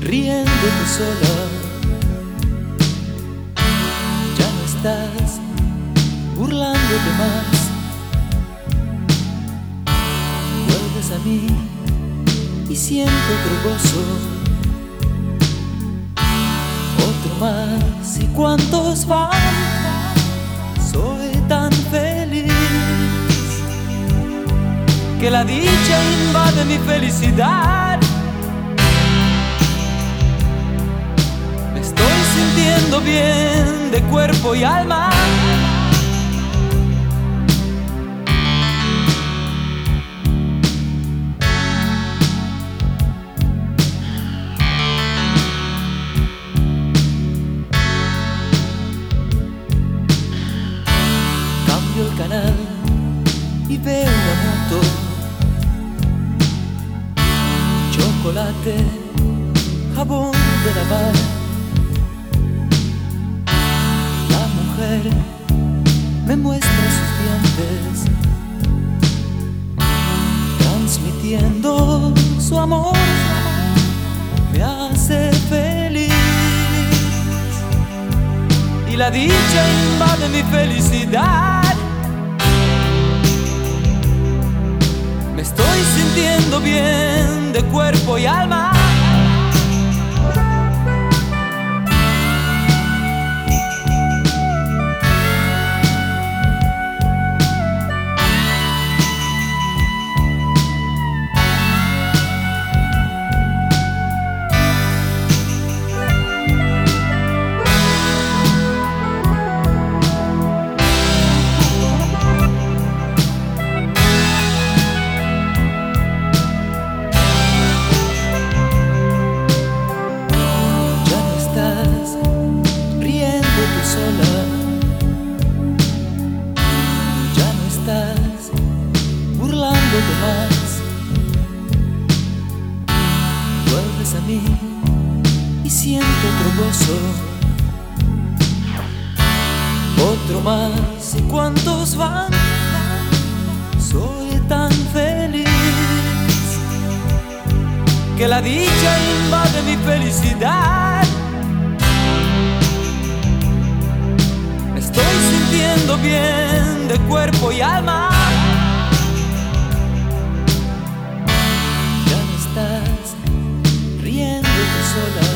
riéndote sola. Ya no estás burlándote más. Vuelves a mí y siento otro gozo. Otro más y cuántos van. Soy tan feliz que la dicha invade mi felicidad. Bien de cuerpo y alma. Cambio el canal y veo la moto. Chocolate, jabón de lavar. Me muestra sus dientes, transmitiendo su amor. Me hace feliz y la dicha invade mi felicidad. Me estoy sintiendo bien de cuerpo y alma. Otro más y cuántos van. Soy tan feliz que la dicha invade mi felicidad. Me estoy sintiendo bien de cuerpo y alma. Ya no estás riéndote sola.